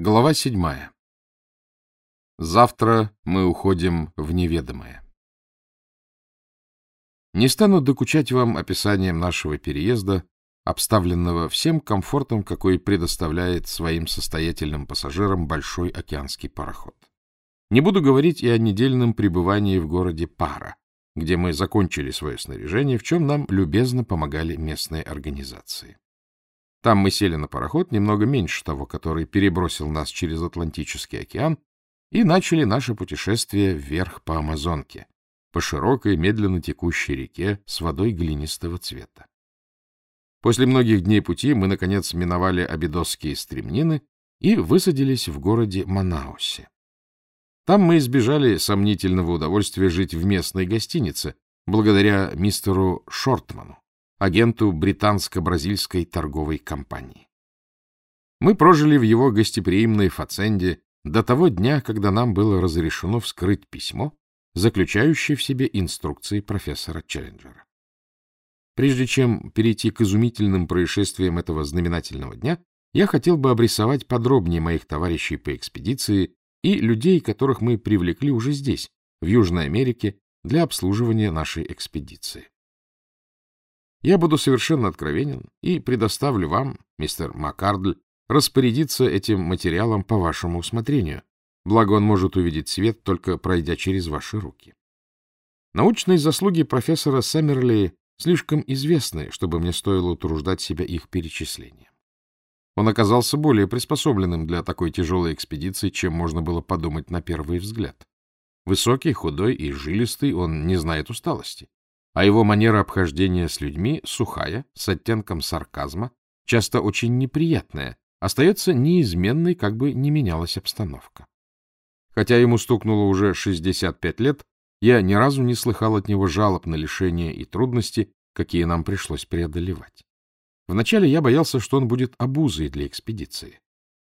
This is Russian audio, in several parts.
Глава седьмая. Завтра мы уходим в неведомое. Не стану докучать вам описанием нашего переезда, обставленного всем комфортом, какой предоставляет своим состоятельным пассажирам большой океанский пароход. Не буду говорить и о недельном пребывании в городе Пара, где мы закончили свое снаряжение, в чем нам любезно помогали местные организации. Там мы сели на пароход, немного меньше того, который перебросил нас через Атлантический океан, и начали наше путешествие вверх по Амазонке, по широкой, медленно текущей реке с водой глинистого цвета. После многих дней пути мы, наконец, миновали Абидосские стремнины и высадились в городе Манаусе. Там мы избежали сомнительного удовольствия жить в местной гостинице, благодаря мистеру Шортману, агенту британско-бразильской торговой компании. Мы прожили в его гостеприимной фаценде до того дня, когда нам было разрешено вскрыть письмо, заключающее в себе инструкции профессора Челленджера. Прежде чем перейти к изумительным происшествиям этого знаменательного дня, я хотел бы обрисовать подробнее моих товарищей по экспедиции и людей, которых мы привлекли уже здесь, в Южной Америке, для обслуживания нашей экспедиции. Я буду совершенно откровенен и предоставлю вам, мистер Маккардль, распорядиться этим материалом по вашему усмотрению, благо он может увидеть свет, только пройдя через ваши руки. Научные заслуги профессора Сэмерли слишком известны, чтобы мне стоило утруждать себя их перечислением. Он оказался более приспособленным для такой тяжелой экспедиции, чем можно было подумать на первый взгляд. Высокий, худой и жилистый, он не знает усталости а его манера обхождения с людьми сухая, с оттенком сарказма, часто очень неприятная, остается неизменной, как бы не менялась обстановка. Хотя ему стукнуло уже 65 лет, я ни разу не слыхал от него жалоб на лишения и трудности, какие нам пришлось преодолевать. Вначале я боялся, что он будет обузой для экспедиции.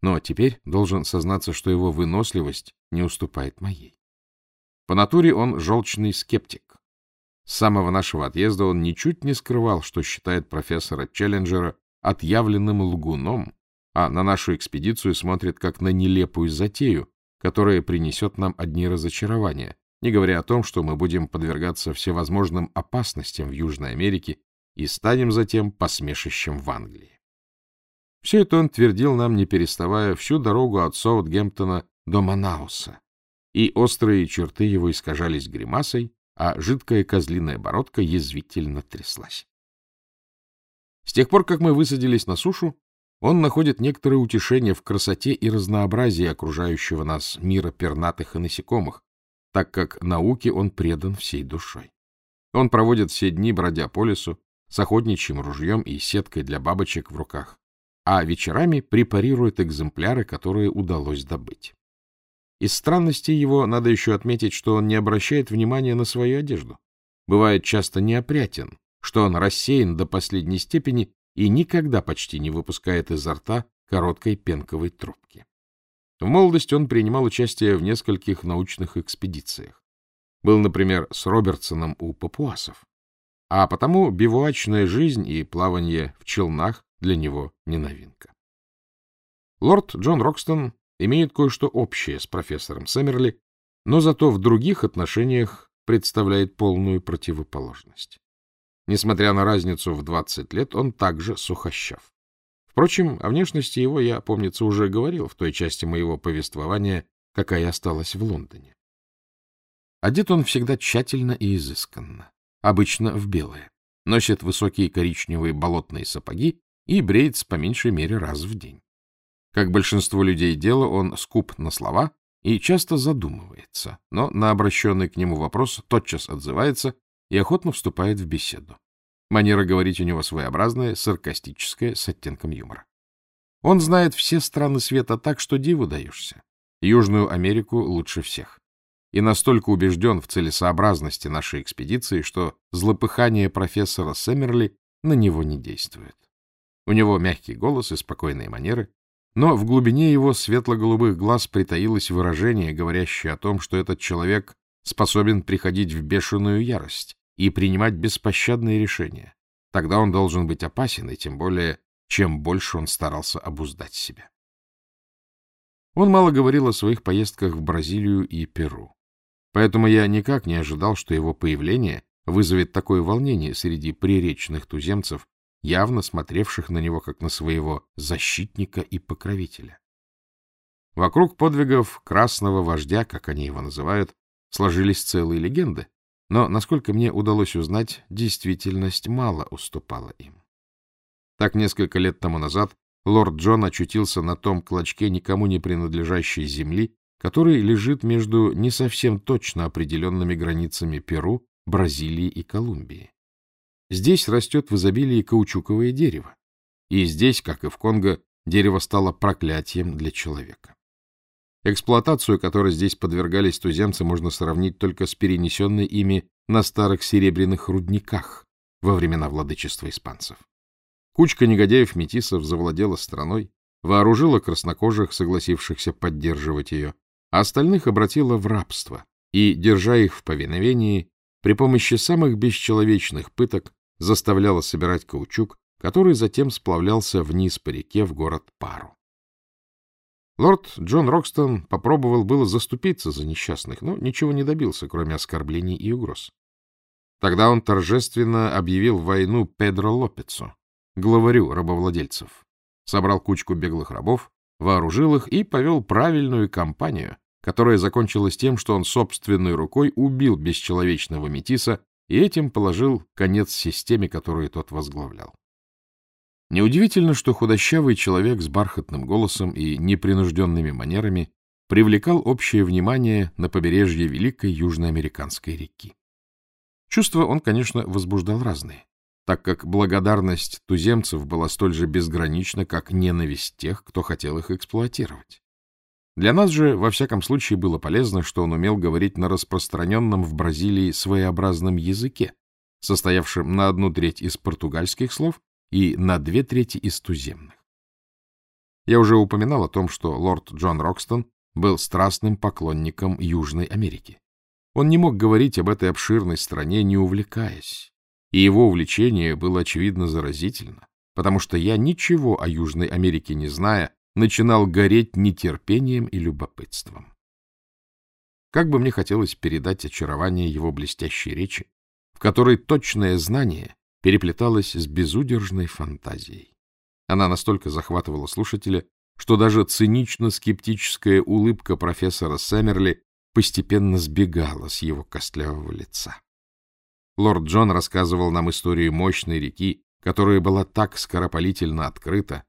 Но теперь должен сознаться, что его выносливость не уступает моей. По натуре он желчный скептик, с самого нашего отъезда он ничуть не скрывал, что считает профессора Челленджера отъявленным лгуном, а на нашу экспедицию смотрит как на нелепую затею, которая принесет нам одни разочарования, не говоря о том, что мы будем подвергаться всевозможным опасностям в Южной Америке и станем затем посмешищем в Англии. Все это он твердил нам, не переставая, всю дорогу от Саутгемптона до Манауса, и острые черты его искажались гримасой, а жидкая козлиная бородка язвительно тряслась. С тех пор, как мы высадились на сушу, он находит некоторое утешение в красоте и разнообразии окружающего нас мира пернатых и насекомых, так как науке он предан всей душой. Он проводит все дни, бродя по лесу, с охотничьим ружьем и сеткой для бабочек в руках, а вечерами препарирует экземпляры, которые удалось добыть. Из странностей его надо еще отметить, что он не обращает внимания на свою одежду. Бывает часто неопрятен, что он рассеян до последней степени и никогда почти не выпускает изо рта короткой пенковой трубки. В молодости он принимал участие в нескольких научных экспедициях. Был, например, с Робертсоном у папуасов. А потому бивуачная жизнь и плавание в челнах для него не новинка. Лорд Джон Рокстон имеет кое-что общее с профессором Сэмерли, но зато в других отношениях представляет полную противоположность. Несмотря на разницу в 20 лет, он также сухощав. Впрочем, о внешности его я, помнится, уже говорил в той части моего повествования, какая осталась в Лондоне. Одет он всегда тщательно и изысканно, обычно в белое, носит высокие коричневые болотные сапоги и бреется по меньшей мере раз в день. Как большинство людей дела, он скуп на слова и часто задумывается, но на обращенный к нему вопрос тотчас отзывается и охотно вступает в беседу. Манера говорить у него своеобразная, саркастическая, с оттенком юмора. Он знает все страны света так, что диву даешься. Южную Америку лучше всех. И настолько убежден в целесообразности нашей экспедиции, что злопыхание профессора Сэмерли на него не действует. У него мягкий голос и спокойные манеры, но в глубине его светло-голубых глаз притаилось выражение, говорящее о том, что этот человек способен приходить в бешеную ярость и принимать беспощадные решения. Тогда он должен быть опасен, и тем более, чем больше он старался обуздать себя. Он мало говорил о своих поездках в Бразилию и Перу. Поэтому я никак не ожидал, что его появление вызовет такое волнение среди приречных туземцев, явно смотревших на него как на своего защитника и покровителя. Вокруг подвигов красного вождя, как они его называют, сложились целые легенды, но, насколько мне удалось узнать, действительность мало уступала им. Так несколько лет тому назад лорд Джон очутился на том клочке никому не принадлежащей земли, который лежит между не совсем точно определенными границами Перу, Бразилии и Колумбии. Здесь растет в изобилии каучуковое дерево, и здесь, как и в Конго, дерево стало проклятием для человека. Эксплуатацию, которой здесь подвергались туземцы, можно сравнить только с перенесенной ими на старых серебряных рудниках во времена владычества испанцев. Кучка негодяев-метисов завладела страной, вооружила краснокожих, согласившихся поддерживать ее, а остальных обратила в рабство и, держа их в повиновении, при помощи самых бесчеловечных пыток заставляла собирать каучук, который затем сплавлялся вниз по реке в город Пару. Лорд Джон Рокстон попробовал было заступиться за несчастных, но ничего не добился, кроме оскорблений и угроз. Тогда он торжественно объявил войну Педро Лопецу, главарю рабовладельцев, собрал кучку беглых рабов, вооружил их и повел правильную кампанию, которая закончилась тем, что он собственной рукой убил бесчеловечного метиса и этим положил конец системе, которую тот возглавлял. Неудивительно, что худощавый человек с бархатным голосом и непринужденными манерами привлекал общее внимание на побережье Великой Южноамериканской реки. Чувства он, конечно, возбуждал разные так как благодарность туземцев была столь же безгранична, как ненависть тех, кто хотел их эксплуатировать. Для нас же, во всяком случае, было полезно, что он умел говорить на распространенном в Бразилии своеобразном языке, состоявшем на одну треть из португальских слов и на две трети из туземных. Я уже упоминал о том, что лорд Джон Рокстон был страстным поклонником Южной Америки. Он не мог говорить об этой обширной стране, не увлекаясь, и его увлечение было, очевидно, заразительно, потому что я, ничего о Южной Америке не зная, начинал гореть нетерпением и любопытством. Как бы мне хотелось передать очарование его блестящей речи, в которой точное знание переплеталось с безудержной фантазией. Она настолько захватывала слушателя, что даже цинично-скептическая улыбка профессора Сэмерли постепенно сбегала с его костлявого лица. Лорд Джон рассказывал нам историю мощной реки, которая была так скоропалительно открыта.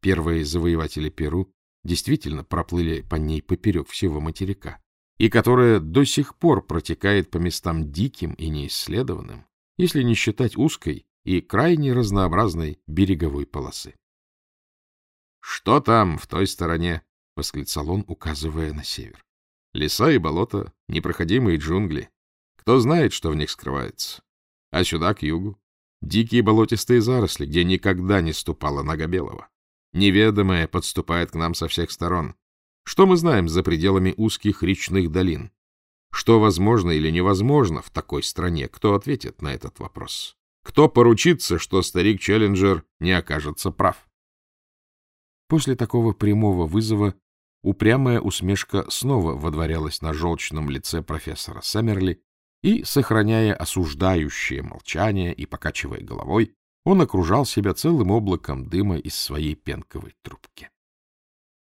Первые завоеватели Перу действительно проплыли по ней поперек всего материка, и которая до сих пор протекает по местам диким и неисследованным, если не считать узкой и крайне разнообразной береговой полосы. — Что там в той стороне? — восклицал он, указывая на север. — Леса и болота, непроходимые джунгли, кто знает, что в них скрывается. А сюда, к югу, дикие болотистые заросли, где никогда не ступала нога белого. Неведомое подступает к нам со всех сторон. Что мы знаем за пределами узких речных долин? Что возможно или невозможно в такой стране? Кто ответит на этот вопрос? Кто поручится, что старик Челленджер не окажется прав? После такого прямого вызова упрямая усмешка снова водворялась на желчном лице профессора Саммерли, и, сохраняя осуждающее молчание и покачивая головой, он окружал себя целым облаком дыма из своей пенковой трубки.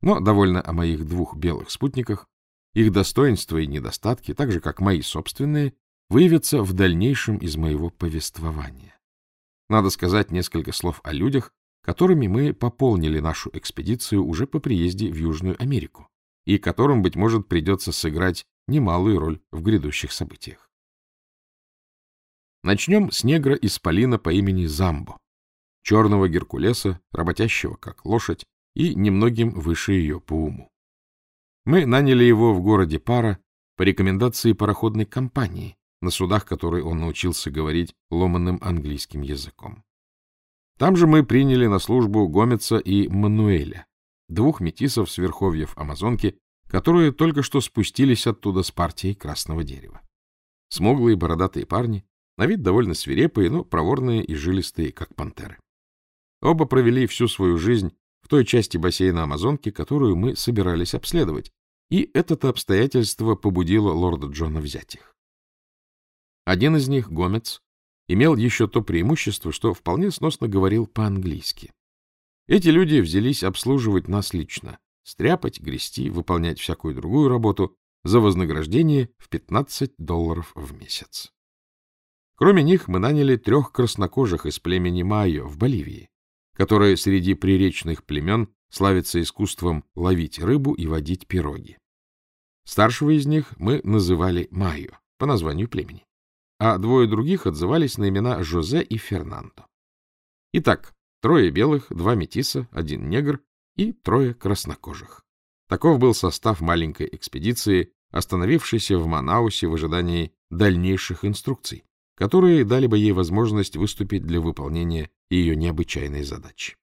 Но довольно о моих двух белых спутниках, их достоинства и недостатки, так же, как мои собственные, выявятся в дальнейшем из моего повествования. Надо сказать несколько слов о людях, которыми мы пополнили нашу экспедицию уже по приезде в Южную Америку, и которым, быть может, придется сыграть немалую роль в грядущих событиях. Начнем с негра из Полина по имени Замбо, черного Геркулеса, работящего как лошадь и немногим выше ее по уму. Мы наняли его в городе Пара по рекомендации пароходной компании, на судах которой он научился говорить ломаным английским языком. Там же мы приняли на службу Гомеца и Мануэля, двух метисов с верховьев Амазонки, которые только что спустились оттуда с партией красного дерева. Смуглые бородатые парни, на вид довольно свирепые, но проворные и жилистые, как пантеры. Оба провели всю свою жизнь в той части бассейна Амазонки, которую мы собирались обследовать, и это обстоятельство побудило лорда Джона взять их. Один из них, Гомец, имел еще то преимущество, что вполне сносно говорил по-английски. Эти люди взялись обслуживать нас лично, стряпать, грести, выполнять всякую другую работу за вознаграждение в 15 долларов в месяц. Кроме них мы наняли трех краснокожих из племени Майо в Боливии, которое среди приречных племен славится искусством ловить рыбу и водить пироги. Старшего из них мы называли Майо по названию племени а двое других отзывались на имена Жозе и Фернандо. Итак, трое белых, два метиса, один негр и трое краснокожих. Таков был состав маленькой экспедиции, остановившейся в Манаусе в ожидании дальнейших инструкций, которые дали бы ей возможность выступить для выполнения ее необычайной задачи.